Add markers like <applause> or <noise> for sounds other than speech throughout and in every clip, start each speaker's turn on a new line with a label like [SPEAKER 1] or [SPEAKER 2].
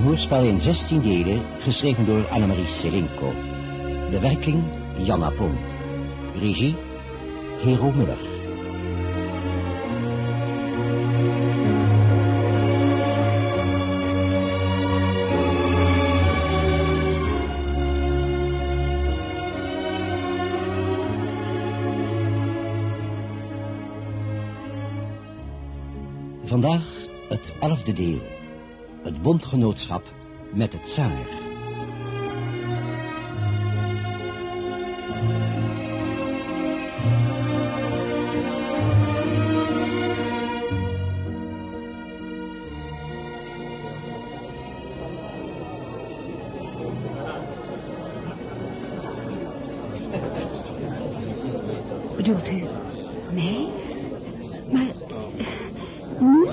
[SPEAKER 1] Een hoorspel in 16 delen, geschreven door Annemarie Selinko. Bewerking Janna Pon. Regie Hero Muller. Vandaag het elfde deel. Bondgenootschap met het zaar.
[SPEAKER 2] Bedoelt u mij? Maar nu?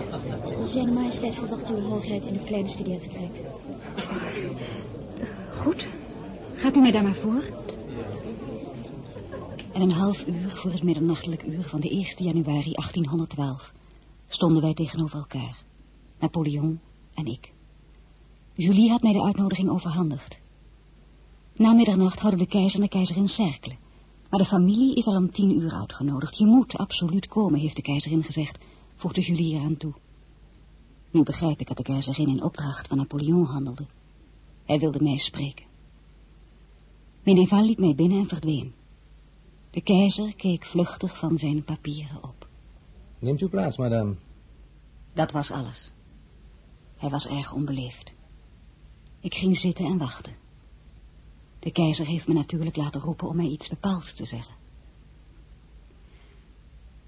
[SPEAKER 3] Zijn majesteit verwacht uw hoogheid in het kleine studeervertrek.
[SPEAKER 2] Goed. Gaat u mij daar maar voor? En een half uur voor het middernachtelijk uur van de 1 januari 1812 stonden wij tegenover elkaar. Napoleon en ik. Julie had mij de uitnodiging overhandigd. Na middernacht houden de keizer en de keizerin cerkelen. Maar de familie is al om tien uur uitgenodigd. Je moet absoluut komen, heeft de keizerin gezegd, voegde Julie eraan toe. Nu begrijp ik dat de keizerin in opdracht van Napoleon handelde. Hij wilde mij spreken. Meneval liet mij binnen en verdween. De keizer keek vluchtig van zijn papieren op.
[SPEAKER 4] Neemt u plaats, madame.
[SPEAKER 2] Dat was alles. Hij was erg onbeleefd. Ik ging zitten en wachten. De keizer heeft me natuurlijk laten roepen om mij iets bepaalds te zeggen.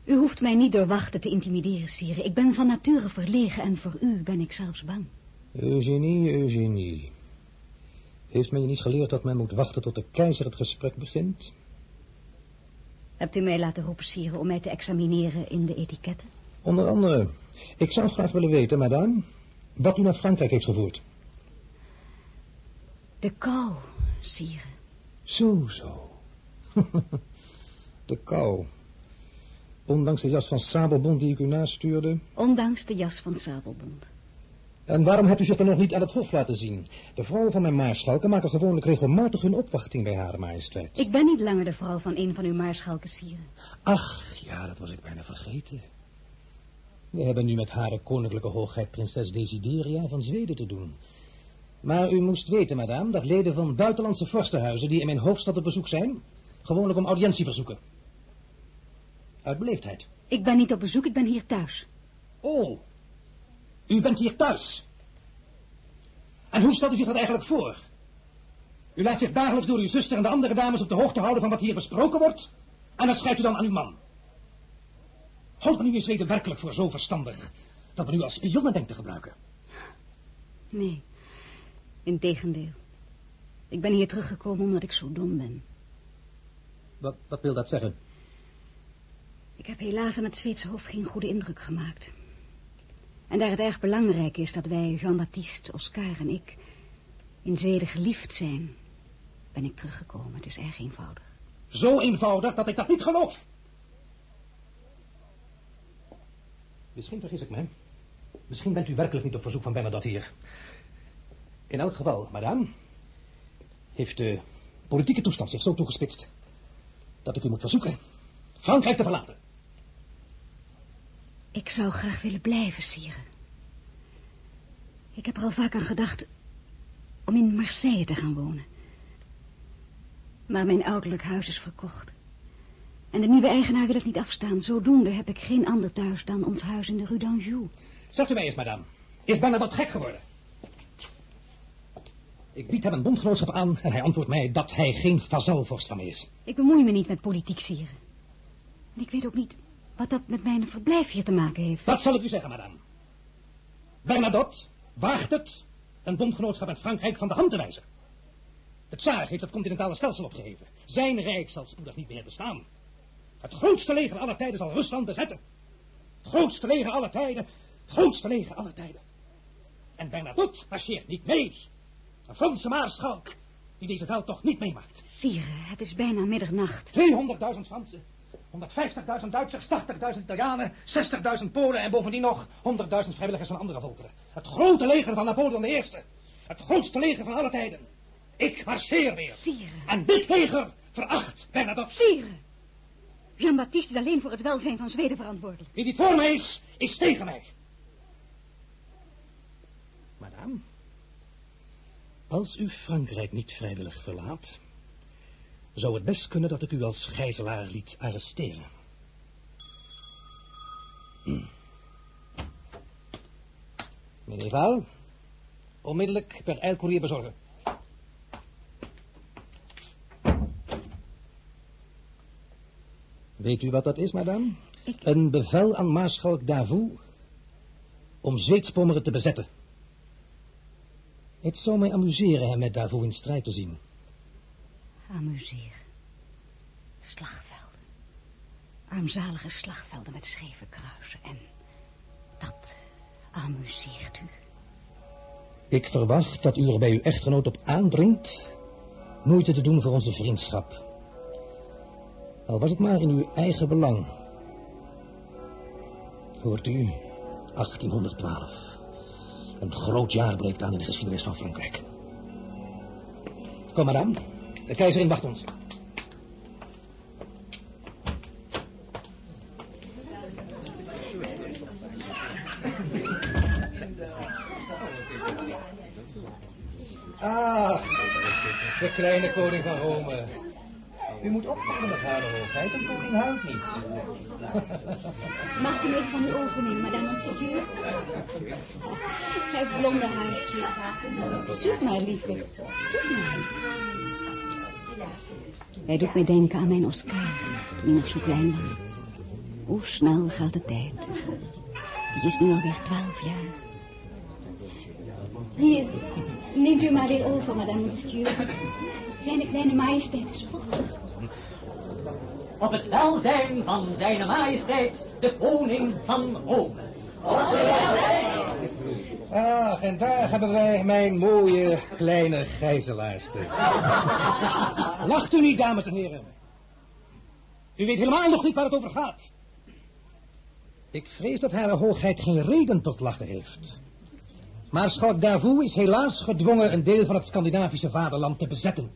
[SPEAKER 2] U hoeft mij niet door wachten te intimideren, sire. Ik ben van nature verlegen en voor u ben ik zelfs bang.
[SPEAKER 4] Eugenie, Eugenie. Heeft men je niet geleerd dat men moet wachten tot de keizer het gesprek begint?
[SPEAKER 2] Hebt u mij laten roepen, sire, om mij te examineren in de etiketten?
[SPEAKER 4] Onder andere. Ik zou graag willen weten, madame, wat u naar Frankrijk heeft gevoerd.
[SPEAKER 2] De kou, sire.
[SPEAKER 4] Zo, zo. <laughs> de kou. Ondanks de jas van Sabelbond die ik u nastuurde.
[SPEAKER 2] Ondanks de jas van Sabelbond.
[SPEAKER 4] En waarom hebt u zich dan nog niet aan het hof laten zien? De vrouwen van mijn maarschalken maken gewoonlijk regelmatig hun opwachting bij hare majesteit.
[SPEAKER 2] Ik ben niet langer de vrouw van een van uw maarschalken, sire.
[SPEAKER 4] Ach, ja, dat was ik bijna vergeten. We hebben nu met hare koninklijke hoogheid prinses Desideria van Zweden te doen. Maar u moest weten, madame, dat leden van buitenlandse vorstenhuizen die in mijn hoofdstad op bezoek zijn, gewoonlijk om audiëntie verzoeken. Uit beleefdheid.
[SPEAKER 2] Ik ben niet op bezoek, ik ben hier thuis.
[SPEAKER 4] Oh, u bent hier thuis. En hoe stelt u zich dat eigenlijk voor? U laat zich dagelijks door uw zuster en de andere dames op de hoogte houden van wat hier besproken wordt, en dat schrijft u dan aan uw man. Houdt men u in Zweden werkelijk voor zo verstandig dat men u als spionnen denkt te gebruiken?
[SPEAKER 2] Nee, integendeel. Ik ben hier teruggekomen omdat ik zo dom ben.
[SPEAKER 4] Wat, wat wil dat zeggen?
[SPEAKER 2] Ik heb helaas aan het Zweedse Hof geen goede indruk gemaakt. En daar het erg belangrijk is dat wij, Jean-Baptiste, Oscar en ik, in Zweden geliefd zijn, ben ik teruggekomen. Het is erg eenvoudig.
[SPEAKER 4] Zo eenvoudig dat ik dat niet geloof. Misschien vergis ik me. Misschien bent u werkelijk niet op verzoek van Bernadotte hier. In elk geval, madame, heeft de politieke toestand zich zo toegespitst dat ik u moet verzoeken Frankrijk te verlaten.
[SPEAKER 2] Ik zou graag willen blijven, sire. Ik heb er al vaak aan gedacht om in Marseille te gaan wonen. Maar mijn ouderlijk huis is verkocht. En de nieuwe eigenaar wil het niet afstaan. Zodoende heb ik geen ander thuis dan ons huis in de Rue d'Anjou.
[SPEAKER 4] Zegt u mij eens, madame. Is wat gek geworden? Ik bied hem een bondgenootschap aan en hij antwoordt mij dat hij geen vazalvorst van me is.
[SPEAKER 2] Ik bemoei me niet met politiek, sire. En ik weet ook niet wat dat met mijn verblijf hier te maken heeft.
[SPEAKER 4] Dat zal ik u zeggen, madame. Bernadotte waagt het een bondgenootschap met Frankrijk van de hand te wijzen. De tsaar heeft het continentale stelsel opgeheven. Zijn rijk zal spoedig niet meer bestaan. Het grootste leger aller tijden zal Rusland bezetten. Het grootste leger aller tijden. Het grootste leger aller tijden. En Bernadotte marcheert niet mee. Een Franse maarschalk die deze veld toch niet meemaakt.
[SPEAKER 2] Sire, het is bijna middernacht.
[SPEAKER 4] 200.000 Fransen 150.000 Duitsers, 80.000 Italianen, 60.000 Polen en bovendien nog 100.000 vrijwilligers van andere volkeren. Het grote leger van Napoleon I. Het grootste leger van alle tijden. Ik marcheer weer.
[SPEAKER 2] Sire.
[SPEAKER 4] En dit leger veracht Bernadotte.
[SPEAKER 2] Sire! Jean-Baptiste is alleen voor het welzijn van Zweden verantwoordelijk.
[SPEAKER 4] Wie niet voor mij is, is tegen mij. Madame, als u Frankrijk niet vrijwillig verlaat, zou het best kunnen dat ik u als gijzelaar liet arresteren. Hm. Meneer Vaal, onmiddellijk per eilcourier bezorgen. Weet u wat dat is, madame?
[SPEAKER 2] Ik-
[SPEAKER 4] Een bevel aan maarschalk Davout om Zweedspommeren te bezetten. Het zou mij amuseren hem met Davout in strijd te zien.
[SPEAKER 2] Amuseer. Slagvelden. Armzalige slagvelden met scheve kruisen. En dat amuseert u.
[SPEAKER 4] Ik verwacht dat u er bij uw echtgenoot op aandringt moeite te doen voor onze vriendschap. Al was het maar in uw eigen belang. Hoort u, 1812. Een groot jaar breekt aan in de geschiedenis van Frankrijk. Kom, madame. De keizerin wacht ons. Ah, de kleine koning van Rome. U moet oppassen met haar hoogheid, een koning houdt niet.
[SPEAKER 2] Mag ik hem even van u overnemen, madame Monsieur? Hij heeft blonde haartjes. Zoek maar, lieve. Zoek maar. Hij doet mij denken aan mijn Oscar, hij nog zo klein was. Hoe snel gaat de tijd. Die is nu alweer twaalf jaar. Hier, neemt u maar weer over, madame Monsieur. Zijn kleine majesteit is vochtig.
[SPEAKER 5] op het welzijn van zijn majesteit, de koning van Rome.
[SPEAKER 4] Ah, en daar hebben wij mijn mooie kleine gijzelaarster. Lacht u niet, dames en heren. U weet helemaal nog niet waar het over gaat. Ik vrees dat haar hoogheid geen reden tot lachen heeft. Maar Schalk Davout is helaas gedwongen een deel van het Scandinavische vaderland te bezetten.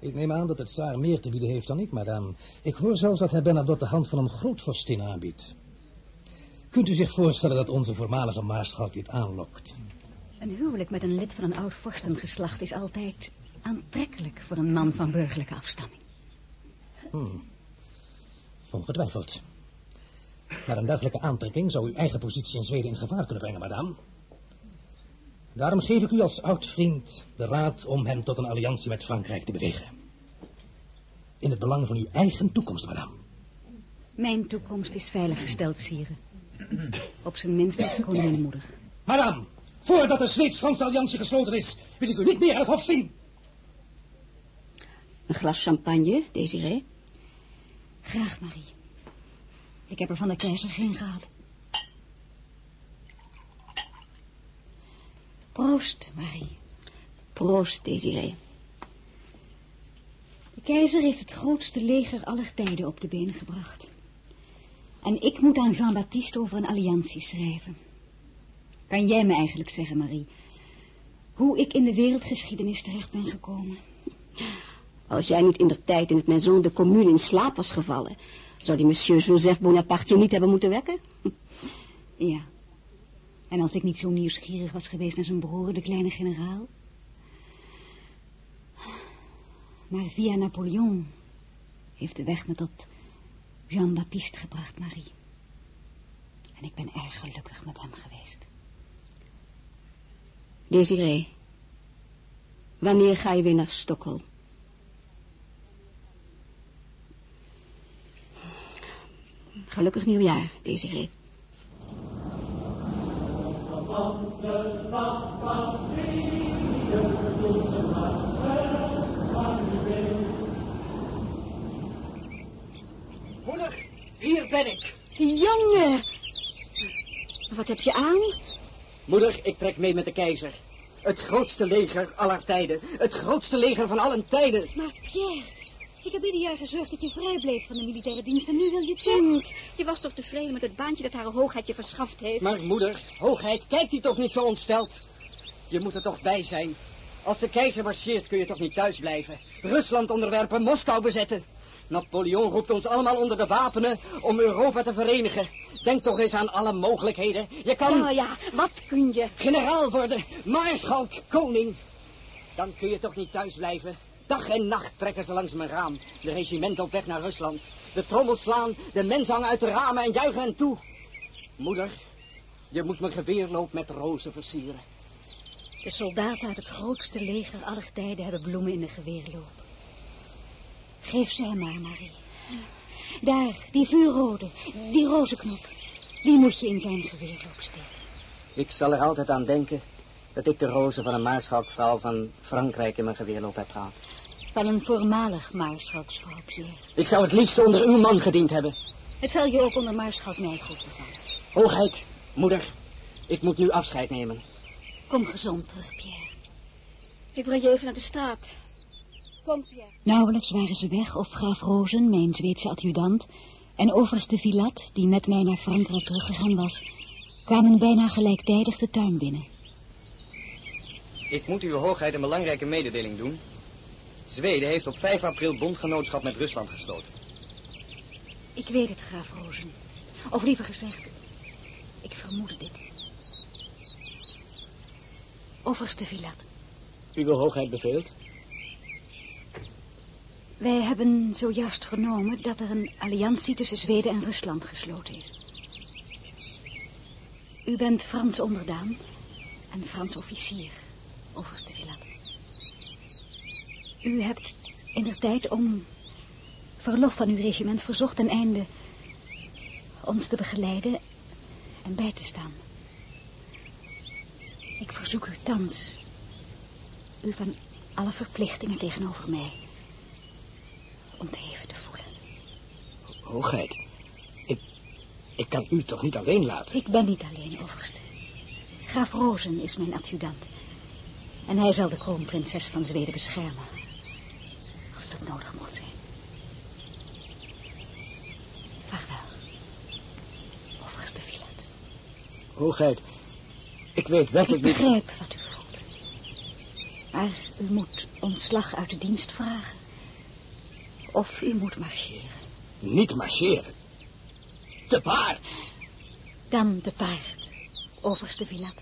[SPEAKER 4] Ik neem aan dat het Saar meer te bieden heeft dan ik, madame. Ik hoor zelfs dat hij Bernadotte de hand van een grootvorstin aanbiedt. Kunt u zich voorstellen dat onze voormalige maarschalk dit aanlokt?
[SPEAKER 2] Een huwelijk met een lid van een oud vorstengeslacht is altijd aantrekkelijk voor een man van burgerlijke afstamming.
[SPEAKER 4] Ongetwijfeld. Maar een dergelijke aantrekking zou uw eigen positie in Zweden in gevaar kunnen brengen, madame. Daarom geef ik u als oud vriend de raad om hem tot een alliantie met Frankrijk te bewegen. In het belang van uw eigen toekomst, madame.
[SPEAKER 2] Mijn toekomst is veilig gesteld, sire. Op zijn minst als koninginnemoeder.
[SPEAKER 4] Madame, voordat de Zweeds-Franse alliantie gesloten is, wil ik u niet meer uit het hof zien.
[SPEAKER 6] Een glas champagne, Desiree?
[SPEAKER 2] Graag, Marie. Ik heb er van de keizer geen gehad. Proost, Marie.
[SPEAKER 6] Proost, Desiree.
[SPEAKER 2] De keizer heeft het grootste leger aller tijden op de benen gebracht. En ik moet aan Jean-Baptiste over een alliantie schrijven. Kan jij me eigenlijk zeggen, Marie, hoe ik in de wereldgeschiedenis terecht ben gekomen?
[SPEAKER 6] Als jij niet in der tijd in het Maison de Commune in slaap was gevallen... zou die monsieur Joseph Bonaparte je niet hebben moeten wekken?
[SPEAKER 2] Ja. En als ik niet zo nieuwsgierig was geweest naar zijn broer, de kleine generaal? Maar via Napoleon heeft de weg me tot Jean-Baptiste gebracht, Marie. En ik ben erg gelukkig met hem geweest.
[SPEAKER 6] Desiree, wanneer ga je weer naar Stockholm? Gelukkig nieuwjaar, Desiree
[SPEAKER 5] hier ben ik.
[SPEAKER 6] Jongen! Wat heb je aan?
[SPEAKER 5] Moeder, ik trek mee met de keizer. Het grootste leger aller tijden. Het grootste leger van allen tijden.
[SPEAKER 6] Maar Pierre,
[SPEAKER 2] Ik heb ieder jaar gezorgd dat je vrij bleef van de militaire dienst en nu wil je toch...
[SPEAKER 6] Kind, je was toch tevreden met het baantje dat haar hoogheid je verschaft heeft?
[SPEAKER 7] Maar moeder, hoogheid, kijkt hij toch niet zo ontsteld? Je moet er toch bij zijn. Als de keizer marcheert kun je toch niet thuis blijven. Rusland onderwerpen, Moskou bezetten. Napoleon roept ons allemaal onder de wapenen om Europa te verenigen. Denk toch eens aan alle mogelijkheden. Je kan...
[SPEAKER 6] Ja, ja, wat kun je?
[SPEAKER 7] Generaal worden, maarschalk, koning. Dan kun je toch niet thuis blijven. Dag en nacht trekken ze langs mijn raam. De regimenten op weg naar Rusland. De trommels slaan, de mensen hangen uit de ramen en juichen hen toe. Moeder, je moet mijn geweerloop met rozen versieren.
[SPEAKER 2] De soldaten uit het grootste leger aller tijden hebben bloemen in de geweerloop. Geef ze hem maar, Marie. Daar, die vuurrode, die rozenknop. Die moet je in zijn geweerloop steken.
[SPEAKER 7] Ik zal er altijd aan denken dat ik de rozen van een maarschalkvrouw van Frankrijk in mijn geweerloop heb gehad.
[SPEAKER 2] Van een voormalig maarschalksvrouw, Pierre.
[SPEAKER 7] Ik zou het liefst onder uw man gediend hebben.
[SPEAKER 2] Het zal je ook onder maarschalk Nijgoed bevallen.
[SPEAKER 7] Hoogheid, moeder, ik moet nu afscheid nemen.
[SPEAKER 2] Kom gezond terug, Pierre.
[SPEAKER 6] Ik breng je even naar de straat. Kom, Pierre.
[SPEAKER 2] Nauwelijks waren ze weg of graaf Rozen, mijn Zweedse adjudant, en overste Vilat, die met mij naar Frankrijk teruggegaan was, kwamen bijna gelijktijdig de tuin binnen.
[SPEAKER 8] Ik moet uw hoogheid een belangrijke mededeling doen. Zweden heeft op 5 april bondgenootschap met Rusland gesloten.
[SPEAKER 2] Ik weet het, graaf Rozen. Of liever gezegd, ik vermoedde dit. Overste Vilat,
[SPEAKER 7] Uw hoogheid beveelt?
[SPEAKER 2] Wij hebben zojuist vernomen dat er een alliantie tussen Zweden en Rusland gesloten is. U bent Frans onderdaan en Frans officier, overste Vilat. U hebt in de tijd om verlof van uw regiment verzocht ten einde ons te begeleiden en bij te staan. Ik verzoek u thans u van alle verplichtingen tegenover mij ontheven te voelen.
[SPEAKER 7] Hoogheid, ik, ik kan u toch niet alleen laten?
[SPEAKER 2] Ik ben niet alleen, overste. Graaf Rozen is mijn adjudant. En hij zal de kroonprinses van Zweden beschermen. Als dat nodig mocht zijn. Vaarwel. Overste Vilat.
[SPEAKER 7] Hoogheid, ik weet
[SPEAKER 2] Ik
[SPEAKER 7] werkelijk niet...
[SPEAKER 2] begrijp wat u voelt. Maar u moet ontslag uit de dienst vragen. Of u moet marcheren.
[SPEAKER 7] Niet marcheren. Te paard.
[SPEAKER 2] Dan te paard, overste Vilat.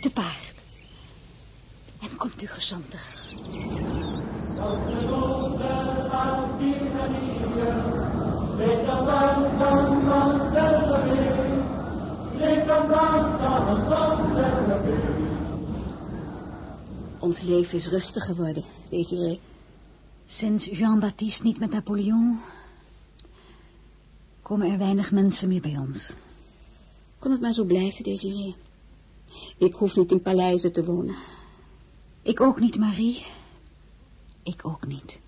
[SPEAKER 2] Te paard. En komt u gezond terug.
[SPEAKER 6] Ons leven is rustig geworden, Desiree.
[SPEAKER 2] Sinds Jean-Baptiste niet met Napoleon... komen er weinig mensen meer bij ons.
[SPEAKER 6] Kon het maar zo blijven, Desiree. Ik hoef niet in paleizen te wonen.
[SPEAKER 2] Ik ook niet, Marie. Ik ook niet.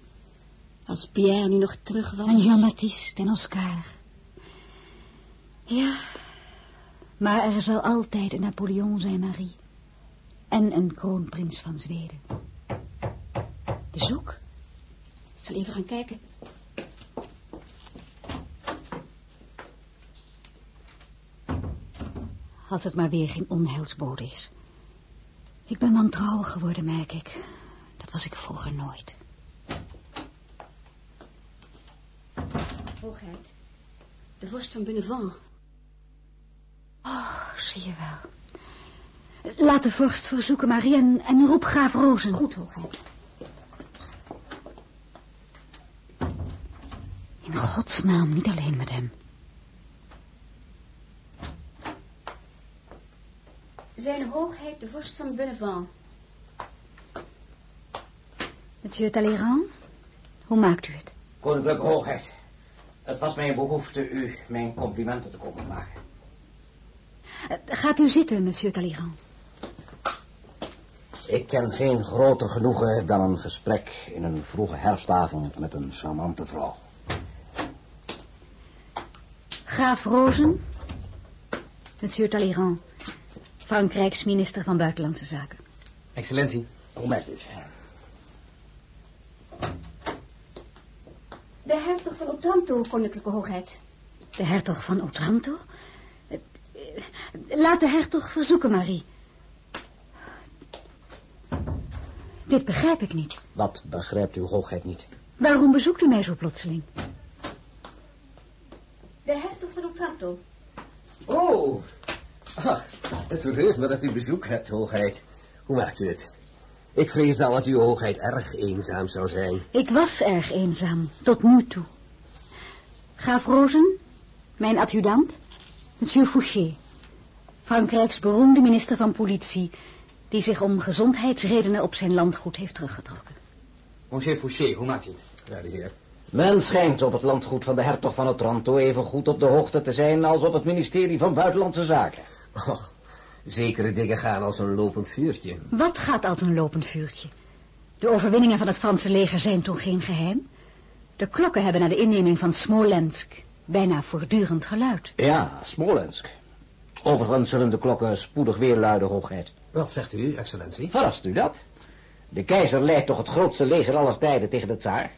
[SPEAKER 6] Als Pierre nu nog terug was...
[SPEAKER 2] En Jean-Baptiste en Oscar. Ja, maar er zal altijd een Napoleon zijn, Marie. En een kroonprins van Zweden. Bezoek?
[SPEAKER 6] Ik zal even gaan kijken.
[SPEAKER 2] Als het maar weer geen onheilsbode is. Ik ben wantrouwig geworden, merk ik. Dat was ik vroeger nooit.
[SPEAKER 6] Hoogheid. De vorst van Bonnevent.
[SPEAKER 2] Oh, zie je wel. Laat de vorst verzoeken, Marie, en, en roep graaf Rozen.
[SPEAKER 6] Goed, hoogheid.
[SPEAKER 2] Godsnaam, niet alleen met hem.
[SPEAKER 6] Zijn hoogheid de vorst van Bonnevent.
[SPEAKER 2] Monsieur Talleyrand, hoe maakt u het?
[SPEAKER 1] Koninklijke Hoogheid, het was mijn behoefte u mijn complimenten te komen maken.
[SPEAKER 2] Eh, Gaat u zitten, monsieur Talleyrand.
[SPEAKER 1] Ik ken geen groter genoegen dan een gesprek in een vroege herfstavond met een charmante vrouw.
[SPEAKER 2] Graaf Rozen, monsieur Talleyrand, Frankrijks minister van Buitenlandse Zaken.
[SPEAKER 8] Excellentie.
[SPEAKER 1] Kom met u.
[SPEAKER 6] De hertog van Otranto, koninklijke hoogheid.
[SPEAKER 2] De hertog van Otranto? Laat de hertog verzoeken, Marie. Dit begrijp ik niet.
[SPEAKER 1] Wat begrijpt uw hoogheid niet?
[SPEAKER 2] Waarom bezoekt u mij zo plotseling?
[SPEAKER 6] De
[SPEAKER 9] Oh, ah, het verheugt me dat u bezoek hebt, hoogheid. Hoe maakt u het? Ik vrees al dat uw hoogheid erg eenzaam zou zijn.
[SPEAKER 2] Ik was erg eenzaam, tot nu toe. Graaf Rozen, mijn adjudant, monsieur Fouché. Frankrijks beroemde minister van politie, die zich om gezondheidsredenen op zijn landgoed heeft teruggetrokken.
[SPEAKER 8] Monsieur Fouché, hoe maakt u het?
[SPEAKER 9] Ja, de heer.
[SPEAKER 1] Men schijnt op het landgoed van de hertog van Otranto even goed op de hoogte te zijn als op het ministerie van Buitenlandse Zaken.
[SPEAKER 9] Oh, zekere dingen gaan als een lopend vuurtje.
[SPEAKER 2] Wat gaat als een lopend vuurtje? De overwinningen van het Franse leger zijn toen geen geheim. De klokken hebben na de inneming van Smolensk bijna voortdurend geluid.
[SPEAKER 1] Ja, Smolensk. Overigens zullen de klokken spoedig weer luiden, hoogheid.
[SPEAKER 9] Wat zegt u, excellentie?
[SPEAKER 1] Verrast u dat? De keizer leidt toch het grootste leger aller tijden tegen de tsaar?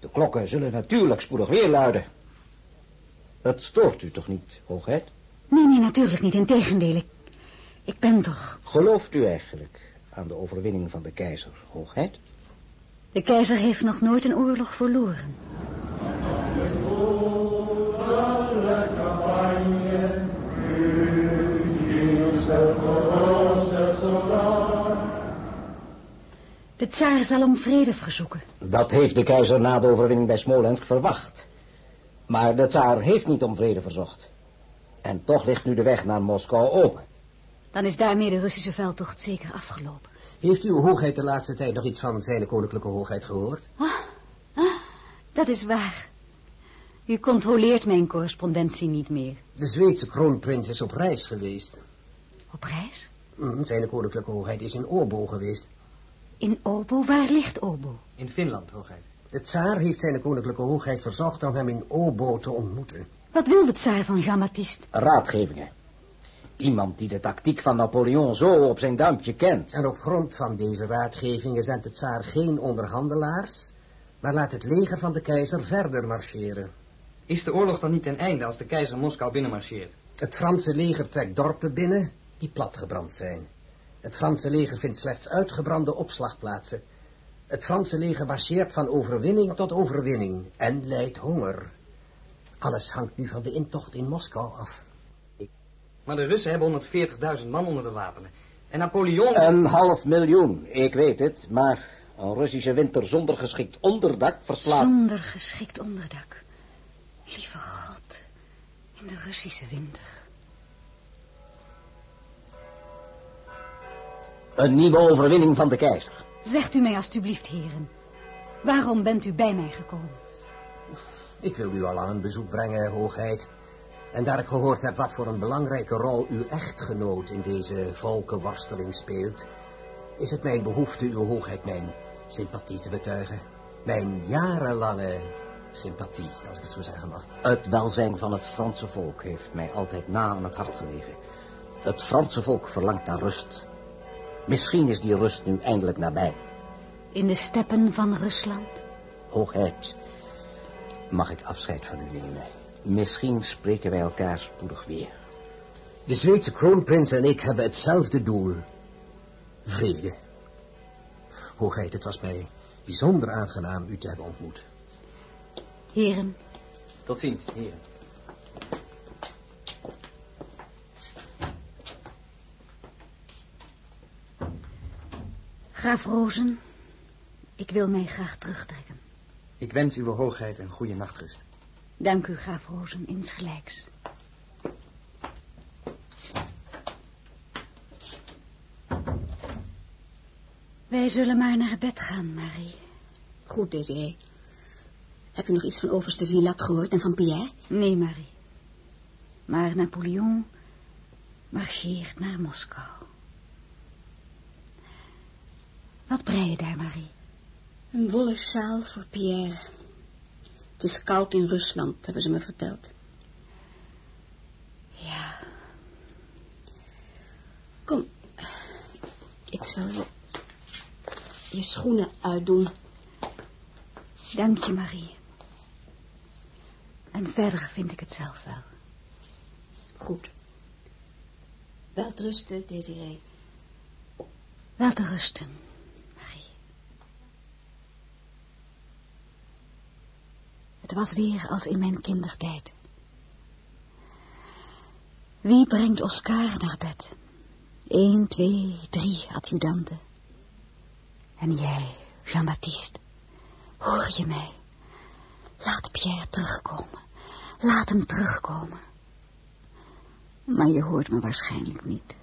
[SPEAKER 1] De klokken zullen natuurlijk spoedig weer luiden. Het stoort u toch niet, hoogheid?
[SPEAKER 2] Nee, nee, natuurlijk niet. Integendeel, ik, ik ben toch...
[SPEAKER 1] Gelooft u eigenlijk aan de overwinning van de keizer, hoogheid?
[SPEAKER 2] De keizer heeft nog nooit een oorlog verloren. De tsaar zal om vrede verzoeken.
[SPEAKER 1] Dat heeft de keizer na de overwinning bij Smolensk verwacht. Maar de tsaar heeft niet om vrede verzocht. En toch ligt nu de weg naar Moskou open.
[SPEAKER 2] Dan is daarmee de Russische veldtocht zeker afgelopen.
[SPEAKER 9] Heeft uw hoogheid de laatste tijd nog iets van zijn koninklijke hoogheid gehoord?
[SPEAKER 2] Dat is waar. U controleert mijn correspondentie niet meer.
[SPEAKER 9] De Zweedse kroonprins is op reis geweest.
[SPEAKER 2] Op reis?
[SPEAKER 9] Mm, Zijn koninklijke hoogheid is in Obo geweest.
[SPEAKER 2] In Obo? Waar ligt Obo?
[SPEAKER 8] In Finland, hoogheid.
[SPEAKER 9] De tsaar heeft zijn koninklijke hoogheid verzocht om hem in Obo te ontmoeten.
[SPEAKER 2] Wat wil de tsaar van Jean-Baptiste?
[SPEAKER 1] Raadgevingen. Iemand die de tactiek van Napoleon zo op zijn duimpje kent.
[SPEAKER 9] En op grond van deze raadgevingen zendt de tsaar geen onderhandelaars, maar laat het leger van de keizer verder marcheren.
[SPEAKER 8] Is de oorlog dan niet ten einde als de keizer Moskou binnenmarcheert?
[SPEAKER 9] Het Franse leger trekt dorpen binnen die platgebrand zijn. Het Franse leger vindt slechts uitgebrande opslagplaatsen. Het Franse leger marcheert van overwinning tot overwinning en leidt honger. Alles hangt nu van de intocht in Moskou af.
[SPEAKER 8] Maar de Russen hebben 140.000 man onder de wapenen. En Napoleon...
[SPEAKER 1] Een half miljoen, ik weet het, maar een Russische winter zonder geschikt onderdak verslaat...
[SPEAKER 2] Zonder geschikt onderdak. Lieve God, in de Russische winter.
[SPEAKER 1] Een nieuwe overwinning van de keizer.
[SPEAKER 2] Zegt u mij alstublieft, heren. Waarom bent u bij mij gekomen?
[SPEAKER 9] Ik wil u al aan een bezoek brengen, hoogheid. En daar ik gehoord heb wat voor een belangrijke rol uw echtgenoot in deze volkenworsteling speelt, is het mijn behoefte uw hoogheid mijn sympathie te betuigen. Mijn jarenlange sympathie, als ik het zo zeggen mag.
[SPEAKER 1] Het welzijn van het Franse volk heeft mij altijd na aan het hart gelegen. Het Franse volk verlangt naar rust. Misschien is die rust nu eindelijk nabij.
[SPEAKER 2] In de steppen van Rusland?
[SPEAKER 1] Hoogheid, mag ik afscheid van u nemen? Misschien spreken wij elkaar spoedig weer.
[SPEAKER 9] De Zweedse kroonprins en ik hebben hetzelfde doel. Vrede. Hoogheid, het was mij bijzonder aangenaam u te hebben ontmoet.
[SPEAKER 2] Heren,
[SPEAKER 8] Tot ziens, heren.
[SPEAKER 2] Graaf Rozen, ik wil mij graag terugtrekken.
[SPEAKER 8] Ik wens uw hoogheid een goede nachtrust.
[SPEAKER 2] Dank u, graaf Rozen, insgelijks. Wij zullen maar naar bed gaan, Marie.
[SPEAKER 6] Goed, Desiree. Heb je nog iets van overste Villat gehoord en van Pierre?
[SPEAKER 2] Nee, Marie. Maar Napoleon marcheert naar Moskou. Wat brei je daar, Marie?
[SPEAKER 6] Een wollen sjaal voor Pierre. Het is koud in Rusland, hebben ze me verteld.
[SPEAKER 2] Ja,
[SPEAKER 6] Kom, ik zal je, je schoenen uitdoen.
[SPEAKER 2] dank je, Marie. En verder vind ik het zelf wel.
[SPEAKER 6] Goed. Wel rusten, Desiree.
[SPEAKER 2] Wel te rusten, Marie. Het was weer als in mijn kindertijd. Wie brengt Oscar naar bed? Eén, twee, drie adjudanten. En jij, Jean-Baptiste, hoor je mij? Laat Pierre terugkomen. Laat hem terugkomen. Maar je hoort me waarschijnlijk niet.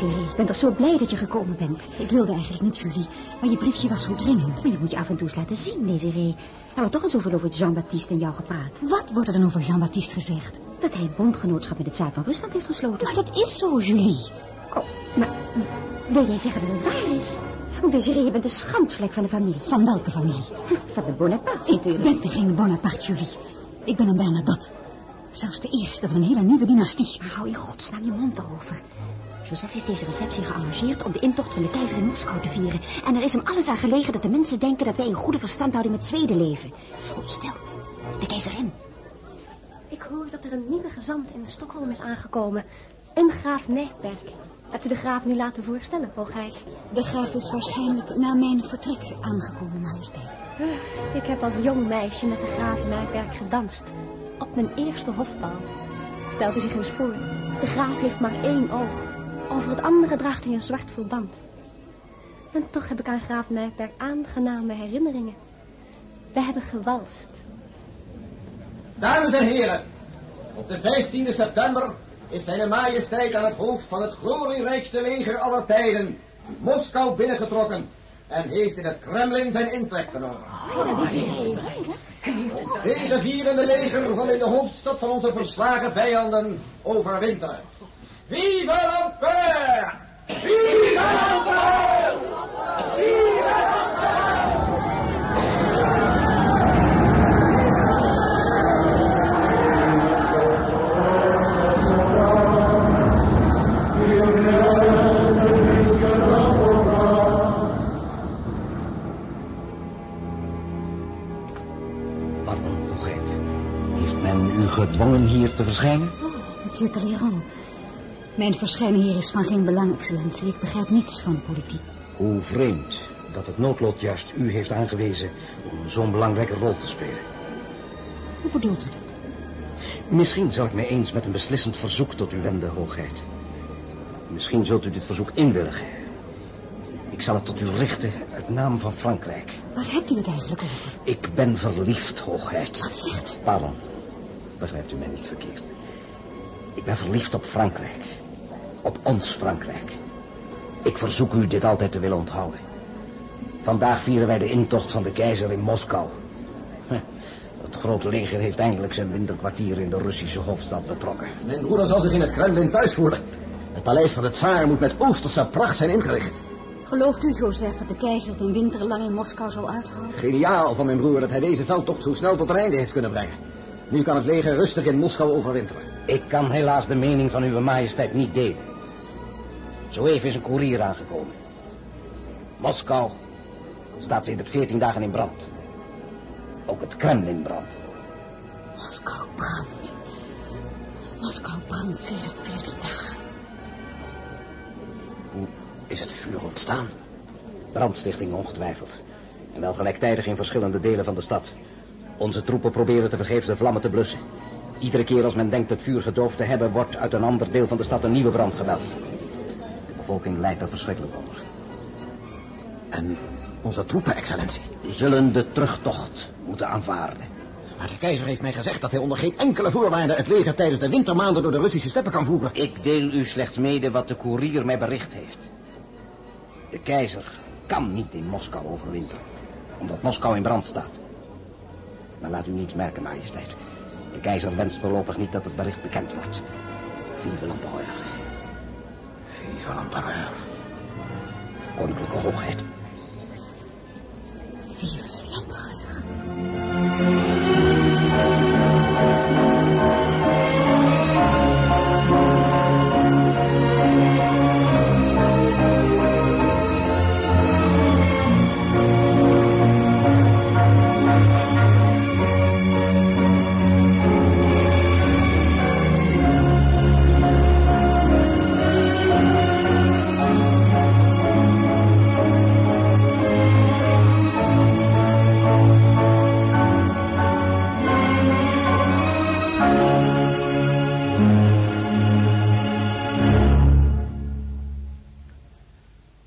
[SPEAKER 6] Desiree, ik ben toch zo blij dat je gekomen bent.
[SPEAKER 2] Ik wilde eigenlijk niet, Julie, maar je briefje was zo dringend.
[SPEAKER 6] Maar je moet je af en toe eens laten zien, Desiree. Er wordt toch eens zoveel over Jean-Baptiste en jou gepraat.
[SPEAKER 2] Wat wordt er dan over Jean-Baptiste gezegd?
[SPEAKER 6] Dat hij een bondgenootschap met het zuid van Rusland heeft gesloten.
[SPEAKER 2] Maar dat is zo, Julie.
[SPEAKER 6] Oh, maar wil jij zeggen dat het waar is? Oh, Desiree, je bent de schandvlek van de familie.
[SPEAKER 2] Van welke familie?
[SPEAKER 6] Van de Bonaparte natuurlijk.
[SPEAKER 2] Ik ben geen Bonaparte, Julie. Ik ben een Bernadotte. Zelfs de eerste van een hele nieuwe dynastie.
[SPEAKER 6] Maar hou je godsnaam je mond erover. Joseph heeft deze receptie gearrangeerd om de intocht van de keizer in Moskou te vieren. En er is hem alles aan gelegen dat de mensen denken dat wij in goede verstandhouding met Zweden leven. Oh, stil. De keizerin.
[SPEAKER 3] Ik hoor dat er een nieuwe gezant in Stockholm is aangekomen. Een graaf Nijperk. Hebt u de graaf nu laten voorstellen, hoogheid?
[SPEAKER 2] De graaf is waarschijnlijk na mijn vertrek aangekomen, majesteit.
[SPEAKER 3] Ik heb als jong meisje met de graaf Nijperk gedanst. Op mijn eerste hofbal. Stelt u zich eens voor. De graaf heeft maar één oog. Over het andere draagt hij een zwart verband. En toch heb ik aan graaf Nijperk aangename herinneringen. We hebben gewalst.
[SPEAKER 10] Dames en heren, op de 15e september is zijn majesteit aan het hoofd van het glorierijkste leger aller tijden, Moskou binnengetrokken en heeft in het Kremlin zijn intrek genomen.
[SPEAKER 6] Oh, dat is heel
[SPEAKER 10] Het zegevierende leger zal in de hoofdstad van onze verslagen vijanden overwinteren. Vive l'Empire! Vive l'Empire! Vive l'Empire!
[SPEAKER 1] Pardon, hoogheid. Heeft men u gedwongen hier te verschijnen?
[SPEAKER 2] Monsieur Talleyrand. Mijn verschijnen hier is van geen belang, excellentie. Ik begrijp niets van politiek.
[SPEAKER 1] Hoe vreemd dat het noodlot juist u heeft aangewezen om zo'n belangrijke rol te spelen.
[SPEAKER 2] Hoe bedoelt u dat?
[SPEAKER 1] Misschien zal ik mij eens met een beslissend verzoek tot u wenden, hoogheid. Misschien zult u dit verzoek inwilligen. Ik zal het tot u richten uit naam van Frankrijk.
[SPEAKER 2] Waar hebt u het eigenlijk over?
[SPEAKER 1] Ik ben verliefd, hoogheid.
[SPEAKER 2] Wat zegt?
[SPEAKER 1] Pardon, begrijpt u mij niet verkeerd. Ik ben verliefd op Frankrijk. Op ons Frankrijk. Ik verzoek u dit altijd te willen onthouden. Vandaag vieren wij de intocht van de keizer in Moskou. Het grote leger heeft eindelijk zijn winterkwartier in de Russische hoofdstad betrokken.
[SPEAKER 10] Mijn broeder zal zich in het Kremlin thuis voelen. Het paleis van de tsaar moet met oosterse pracht zijn ingericht.
[SPEAKER 2] Gelooft u, Joseph, dat de keizer het een winter lang in Moskou zal uithouden?
[SPEAKER 10] Geniaal van mijn broer dat hij deze veldtocht zo snel tot een einde heeft kunnen brengen. Nu kan het leger rustig in Moskou overwinteren.
[SPEAKER 1] Ik kan helaas de mening van uw majesteit niet delen. Zo even is een koerier aangekomen. Moskou staat sinds 14 dagen in brand. Ook het Kremlin brandt.
[SPEAKER 2] Moskou brandt. Moskou brandt sedert veertien dagen.
[SPEAKER 10] Hoe is het vuur ontstaan?
[SPEAKER 1] Brandstichting ongetwijfeld. En wel gelijktijdig in verschillende delen van de stad. Onze troepen proberen te vergeefs de vlammen te blussen. Iedere keer als men denkt het vuur gedoofd te hebben... wordt uit een ander deel van de stad een nieuwe brand gemeld. De bevolking lijdt er verschrikkelijk onder.
[SPEAKER 10] En onze troepen, excellentie.
[SPEAKER 1] Zullen de terugtocht moeten aanvaarden.
[SPEAKER 10] Maar de keizer heeft mij gezegd dat hij onder geen enkele voorwaarde het leger tijdens de wintermaanden door de Russische steppen kan voeren.
[SPEAKER 1] Ik deel u slechts mede wat de koerier mij bericht heeft. De keizer kan niet in Moskou overwinteren, omdat Moskou in brand staat. Maar laat u niets merken, majesteit. De keizer wenst voorlopig niet dat het bericht bekend wordt. Vive l'empereur.
[SPEAKER 10] Vive l'empereur.
[SPEAKER 1] Koninklijke hoogheid.
[SPEAKER 2] Vive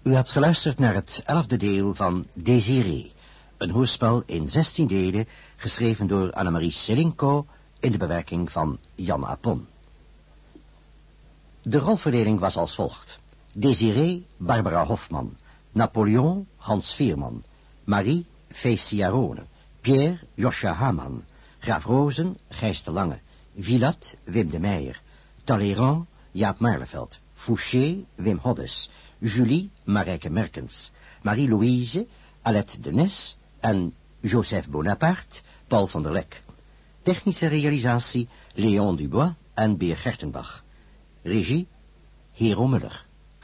[SPEAKER 11] U hebt geluisterd naar het elfde deel van Désiré, een hoorspel in zestien delen, geschreven door Annemarie Selinko in de bewerking van Jan Apon. De rolverdeling was als volgt. Désiré, Barbara Hofman. Napoleon, Hans Veerman. Marie, Rone. Pierre, Josja Haman. Graaf Rozen, Gijs de Lange. Villat, Wim de Meijer. Talleyrand, Jaap Marleveld. Fouché, Wim Hoddes. Julie, Marijke Merkens. Marie-Louise, Alette de Nes Joseph Bonaparte, Paul van der Lek. Technische realisatie, Léon Dubois en Beer Gertenbach. Regie, Hero Muller.